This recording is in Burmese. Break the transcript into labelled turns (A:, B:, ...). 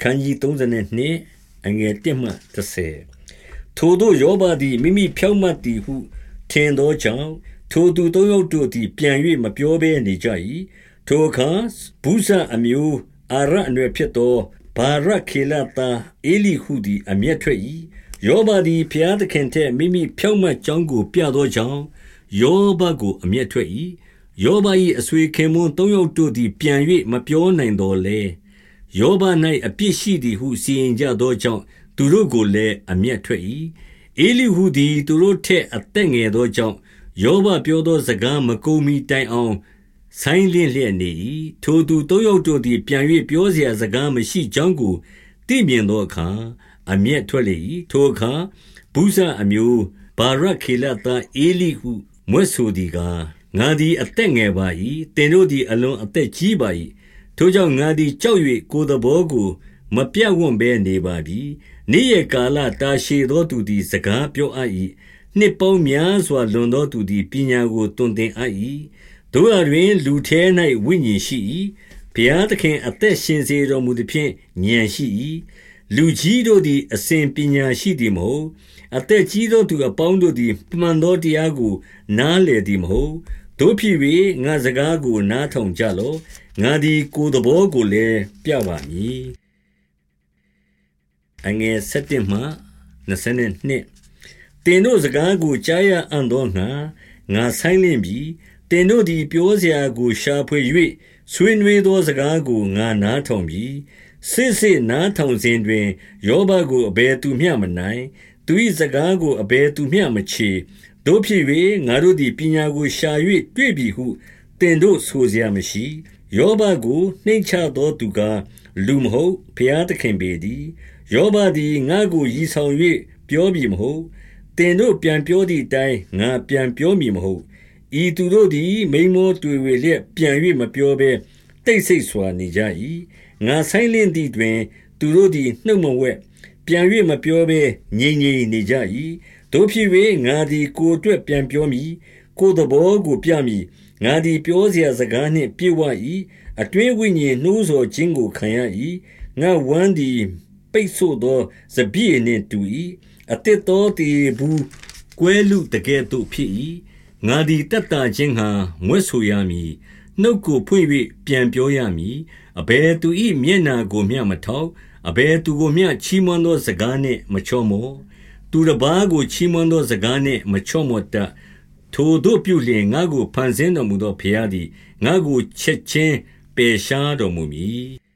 A: ခန်းကြီး32အငယ်1မှ30ထိုတို့ယောဘသည်မိမိဖြောင့်မတ်သည်ဟု ထင်သောကြောင့်ထိုသူသုံးယောက်တို့သည်ပြန်၍မပြောဘဲနေကြ၏ထိုအခါဗုဇအမျိုးအာရအနွယ်ဖြစ်သောဘာရခေလတာအေလိဟုသည်အမျက်ထွက်၏ယောဘသည်ဖျားသခင်ထက်မိမိဖြောင့်မတ်ကြောင်းကိုပြသောကြောင့်ယောဘကိုအမျက်ထွက်၏ယောဘ၏အဆွေခင်မွန်းသုံးယောက်တို့သည်ပြန်၍မပြောနိုင်တော်လေ ယောဘ၌အပြစ်ရှိသည်ဟုစီရင်ကြသောကြောင့်သူတို့ကိုလည်းအမျက်ထွက်၏အေလိဟုသည်သူတို့ထက်အသက်ငယ်သောကြောင့်ယောဘပြောသောစကားမကုန်မီတိုင်အောင်ဆိုင်းလင့်လျက်နေ၏ထိုသူသုံးယောက်တို့သည်ပြန်၍ပြောเสียစကားမရှိကြောင်းကိုသိမြင်သောအခါအမျက်ထွက်လေ၏ထိုအခါဗုဇအမျိုးဘာရခေလသားအေလိဟုမွဲ့ဆိုသည်ကားငါသည်အသက်ငယ်ပါ၏တင်တို့သည်အလွန်အသက်ကြီးပါ၏ ထိုကြောင့်ငါသည် ကြောက်၍ကိုယ်တော်ကို မပြတ်ဝံ့ဘဲနေပါပြီ နေ့ရက်ကာလ တာရှည်သောသူသည် စကားပြောအပ်၏နှစ်ပေါင်းများစွာ လွန်သောသူသည် ပညာကိုတွင်တင်အပ်၏တို့ရတွင် လူထဲ၌ဝိညာဉ်ရှိ၏ဘုရားသခင် အသက်ရှင်စေတော်မူသည်ဖြင့်ဉာဏ်ရှိ၏လူကြီးတို့သည် အစဉ်ပညာရှိသည်မဟုတ် အသက်ကြီးသောသူအပေါင်းတို့သည် မှန်သောတရားကို နားလည်သည်မဟုတ် သို့ဖြစ်၍ငါစကားကိုနားထောင်ကြလော့ငါသည်ကိုယ်သဘောကိုလည်းပြပါမည်အငယ်7မှ22တင်တို့စကားကိုကြားရအံ့သောငါငါဆိုင်လင့်ပြီးတင်တို့သည်ပြောစရာကိုရှာဖွေ၍ဆွေးနွေးသောစကားကိုငါနားထောင်ပြီးစစ်စစ်နားထောင်စဉ်တွင်ယောဘကိုအဘယ်သူမျှမနိုင် သူ၏စကားကိုအဘယ်သူမျှမချေ တို့ဖြစ်၍ငါတို့သည်ပညာကိုရှာ၍တွေ့ပြီဟုတင်တို့ဆိုเสียမရှိယောဘကိုနှိမ့်ချသောသူကလူမဟုတ်ဖျားသခင်ပေသည်ယောဘသည်ငါကိုရည်ဆောင်၍ပြောပြီမဟုတ်တင်တို့ပြန်ပြောသည့်အတိုင်းငါပြန်ပြောမည်မဟုတ်ဤသူတို့သည်မိမောတွေ့ဝေလျက်ပြန်၍မပြောဘဲတိတ်ဆိတ်စွာနေကြ၏ငါဆိုင်လင့်သည့်တွင် သူတို့သည်နှုတ်မဝဲပြန်၍မပြောဘဲငြိမ်ငြိမ်နေကြ၏ တို့ဖြစ်၍ငါသည်ကိုအတွက်ပြန်ပြောမည်ကိုသဘောကိုပြမည်ငါသည်ပြောเสียစကားနှင့်ပြေဝ၏အတွင်းဝိညာဉ်နှိုးဆော်ခြင်းကိုခံရ၏ငါဝမ်းသည်ပိတ်ဆို့သောစပြည့်နှင့်တူ၏အတစ်တော်တည်ဘူးကွဲလူတကဲ့သို့ဖြစ်၏ငါသည်တတ်တာခြင်းဟံမွတ်ဆိုရမည်နှုတ်ကိုဖွင့်၍ပြန်ပြောရမည်အဘယ်သူ၏မျက်နာကိုမျှမထောက်အဘယ်သူကိုမျှချီးမွမ်းသောစကားနှင့်မချော့မော့ သူတစ်ပါးကိုချီးမွမ်းသောစကားနှင့် မချော့မော့တတ် ထိုတို့ပြုလျင် ငါကို ဖန်ဆင်းတော်မူသော ဘုရားသည် ငါကို ချက်ချင်းပယ်ရှားတော်မူမည်